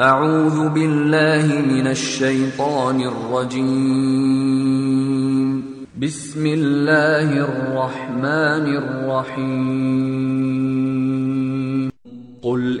أعوذ بالله من الشيطان الرجيم. بسم الله الرحمن الرحيم. قل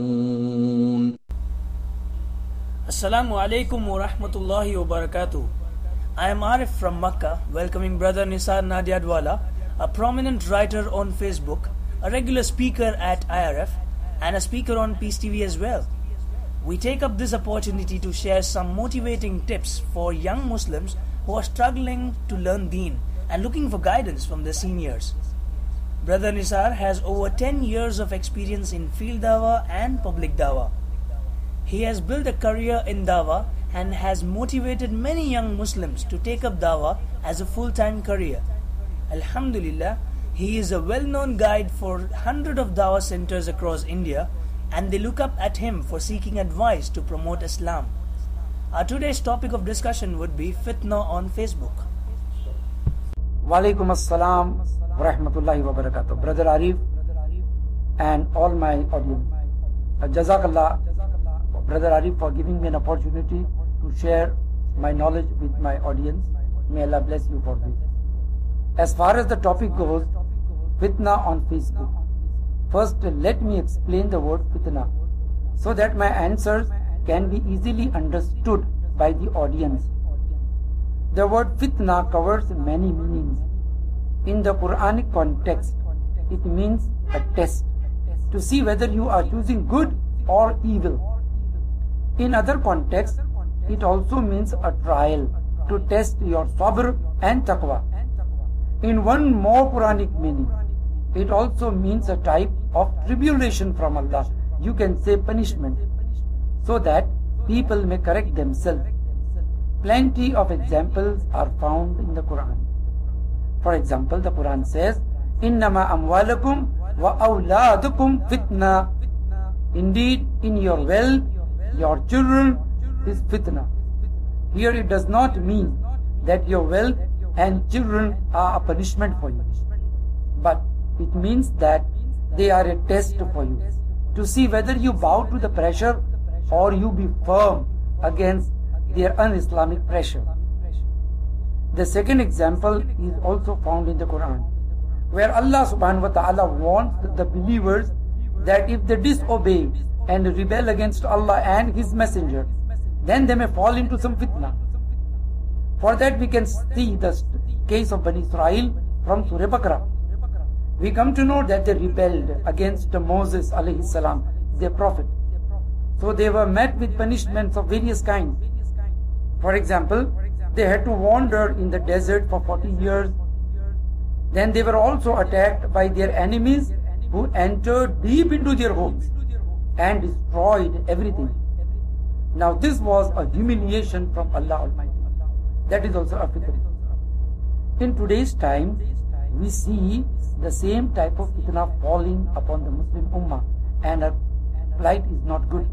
Assalamu alaikum wa rahmatullahi wa barakatuh. I am Arif from Makkah, welcoming brother Nisar Nadia Nadiadwala, a prominent writer on Facebook, a regular speaker at IRF, and a speaker on Peace TV as well. We take up this opportunity to share some motivating tips for young Muslims who are struggling to learn deen and looking for guidance from their seniors. Brother Nisar has over 10 years of experience in field dawah and public dawah. He has built a career in dawah and has motivated many young Muslims to take up dawah as a full time career. Alhamdulillah, he is a well known guide for hundreds of dawah centers across India and they look up at him for seeking advice to promote Islam. Our today's topic of discussion would be fitna on Facebook. Walaikum assalam wa rahmatullahi wa barakatuh. Brother Arif and all my audience. Jazakallah, Brother Arif, for giving me an opportunity to share my knowledge with my audience. May Allah bless you for this. As far as the topic goes, fitna on Facebook. First, let me explain the word fitna so that my answers can be easily understood by the audience. The word fitna covers many meanings. In the Quranic context, it means a test to see whether you are choosing good or evil. In other contexts, it also means a trial to test your sabr and taqwa. In one more Quranic meaning, it also means a type of tribulation from Allah. You can say punishment, so that people may correct themselves. Plenty of examples are found in the Quran. For example, the Quran says, Innama amwalakum wa awladukum fitna. Indeed, in your wealth, your children is fitna. Here it does not mean that your wealth and children are a punishment for you. But it means that they are a test for you to see whether you bow to the pressure or you be firm against their un-Islamic pressure. The second example is also found in the Quran, where Allah subhanahu wa ta'ala warns the believers that if they disobey and rebel against Allah and His Messenger, then they may fall into some fitna. For that we can see the case of Bani Israel from Surah Baqarah. We come to know that they rebelled against Moses alayhi salam, their prophet. So they were met with punishments of various kinds. For example, they had to wander in the desert for 40 years. Then they were also attacked by their enemies who entered deep into their homes and destroyed everything. Now this was a humiliation from Allah Almighty. That is also a fitna. In today's time, we see the same type of fitna falling upon the Muslim Ummah and our plight is not good.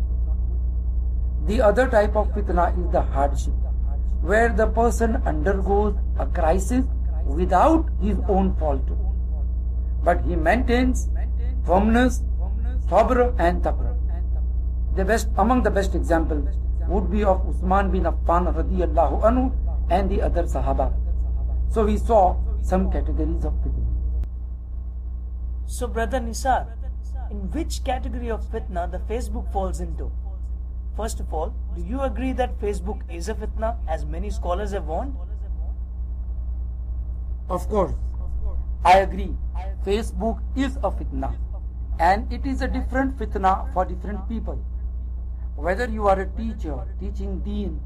The other type of fitna is the hardship, where the person undergoes a crisis without his own fault. But he maintains firmness, sabr and taqwa. The best among the best examples would be of Usman bin Affan radiyallahu anhu and the other Sahaba. So we saw some categories of fitna. So, Brother Nisar, in which category of fitna the Facebook falls into? First of all, do you agree that Facebook is a fitna as many scholars have warned? Of course, I agree. Facebook is a fitna and it is a different fitna for different people. Whether you are a teacher teaching deen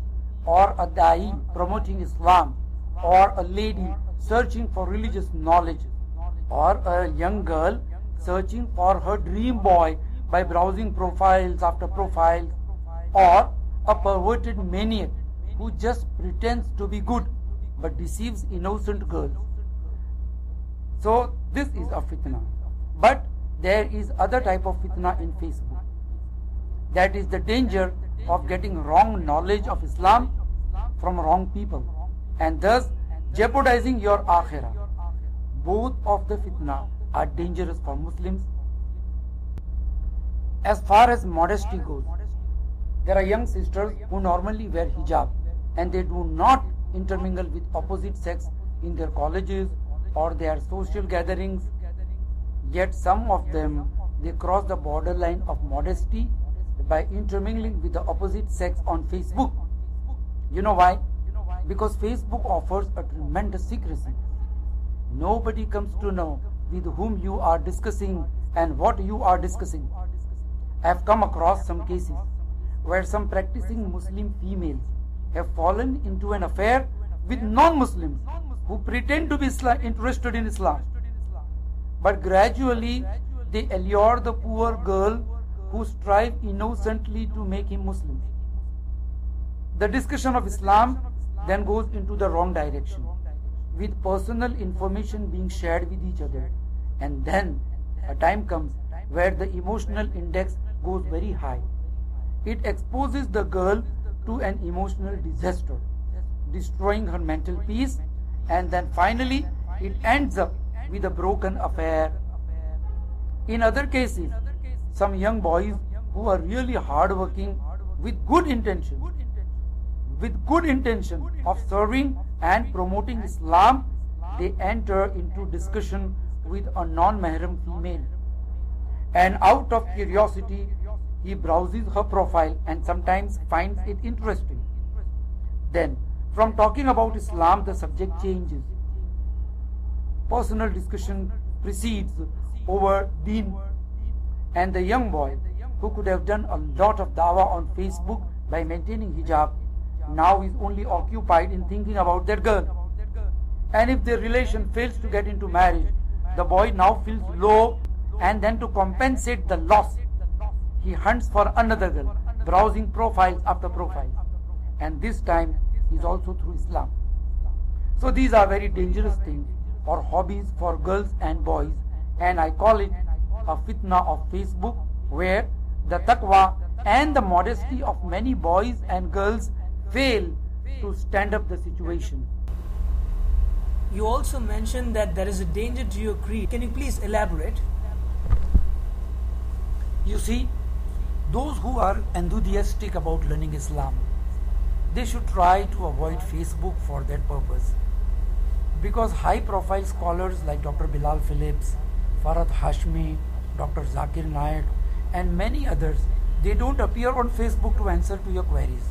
or a da'i promoting Islam or a lady searching for religious knowledge or a young girl searching for her dream boy by browsing profiles after profiles or a perverted maniac who just pretends to be good but deceives innocent girls. So this is a fitna. But there is other type of fitna in Facebook. That is the danger of getting wrong knowledge of Islam from wrong people and thus jeopardizing your akhirah. Both of the fitna are dangerous for Muslims. As far as modesty goes, there are young sisters who normally wear hijab and they do not intermingle with opposite sex in their colleges or their social gatherings. Yet some of them they cross the borderline of modesty by intermingling with the opposite sex on Facebook. You know why? Because Facebook offers a tremendous secrecy. Nobody comes to know with whom you are discussing and what you are discussing. I have come across some cases where some practicing Muslim females have fallen into an affair with non-Muslims who pretend to be interested in Islam. But gradually they allure the poor girl who strive innocently to make him Muslim. The discussion of Islam then goes into the wrong direction with personal information being shared with each other. And then a time comes where the emotional index goes very high. It exposes the girl to an emotional disaster, destroying her mental peace, and then finally it ends up with a broken affair. In other cases, some young boys who are really hardworking with good intention, with good intention of serving and promoting Islam, they enter into discussion with a non-mahram female. And out of curiosity, he browses her profile and sometimes finds it interesting. Then, from talking about Islam, the subject changes. Personal discussion proceeds over deen. And the young boy, who could have done a lot of dawah on Facebook by maintaining hijab, now is only occupied in thinking about that girl. And if their relation fails to get into marriage, the boy now feels low and then to compensate the loss, he hunts for another girl, browsing profiles after profiles. And this time is also through Islam. So these are very dangerous things or hobbies for girls and boys and I call it a fitna of Facebook where the taqwa and the modesty of many boys and girls fail to stand up the situation. You also mentioned that there is a danger to your creed. Can you please elaborate? You see, those who are enthusiastic about learning Islam, they should try to avoid Facebook for that purpose. Because high profile scholars like Dr. Bilal Phillips, Farhat Hashmi, Dr. Zakir Naik, and many others, they don't appear on Facebook to answer to your queries.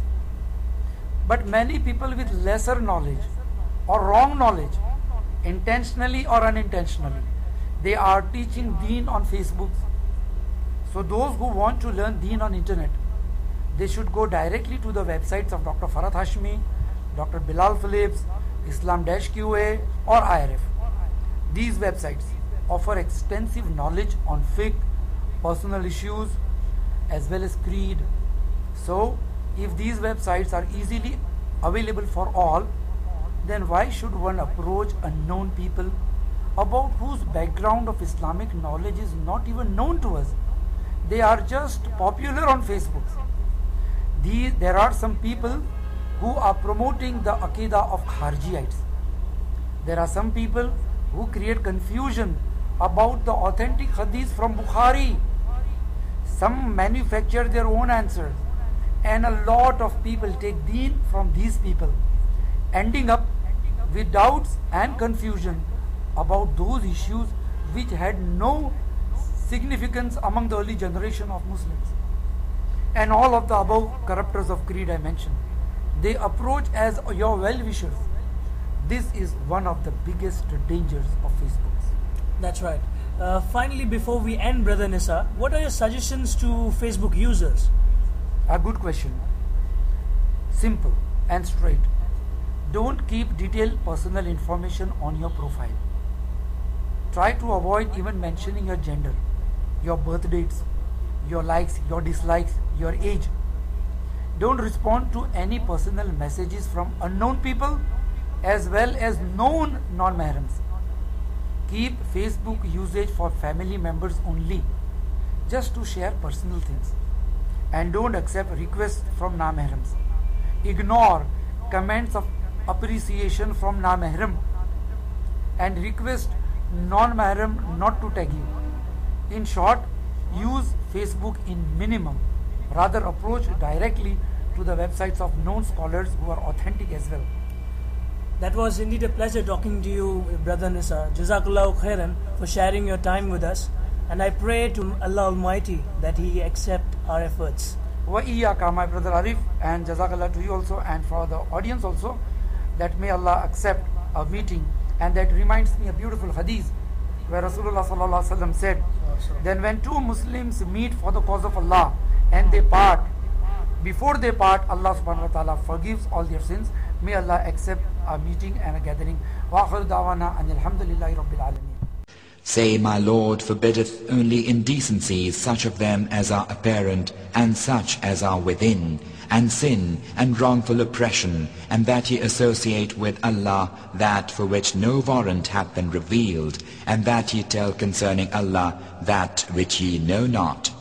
But many people with lesser knowledge or wrong knowledge, intentionally or unintentionally, they are teaching deen on Facebook. So those who want to learn deen on internet, they should go directly to the websites of Dr. Farhat Hashmi, Dr. Bilal Phillips, Islam-QA or IRF. These websites offer extensive knowledge on fiqh, personal issues as well as creed. So if these websites are easily available for all, then why should one approach unknown people about whose background of Islamic knowledge is not even known to us? They are just popular on Facebook. These, there are some people who are promoting the Aqidah of Kharijites. There are some people who create confusion about the authentic hadith from Bukhari. Some manufacture their own answers and a lot of people take deen from these people ending up with doubts and confusion about those issues which had no significance among the early generation of Muslims. And all of the above corruptors of creed I mentioned, they approach as your well-wishers. This is one of the biggest dangers of Facebook. That's right. Uh, finally, before we end, Brother Nisa, what are your suggestions to Facebook users? A good question. Simple and straight. Don't keep detailed personal information on your profile. Try to avoid even mentioning your gender, your birth dates, your likes, your dislikes, your age. Don't respond to any personal messages from unknown people as well as known non-mahrams. Keep Facebook usage for family members only, just to share personal things. And don't accept requests from non-mahrams. Ignore comments of appreciation from non-mahram and request non-mahram not to tag you. In short, use Facebook in minimum. Rather approach directly to the websites of known scholars who are authentic as well. That was indeed a pleasure talking to you, Brother Nisa. Jazakallah khairan for sharing your time with us. And I pray to Allah Almighty that He accept our efforts. Wa iyaka, my brother Arif, and Jazakallah to you also, and for the audience also, that may Allah accept our meeting. And that reminds me a beautiful hadith where Rasulullah sallallahu alaihi wasallam said, Then when two Muslims meet for the cause of Allah and they part, before they part, Allah subhanahu wa ta'ala forgives all their sins. May Allah accept a meeting and a gathering. Say, My Lord forbiddeth only indecencies, such of them as are apparent, and such as are within, and sin, and wrongful oppression, and that ye associate with Allah that for which no warrant hath been revealed, and that ye tell concerning Allah that which ye know not.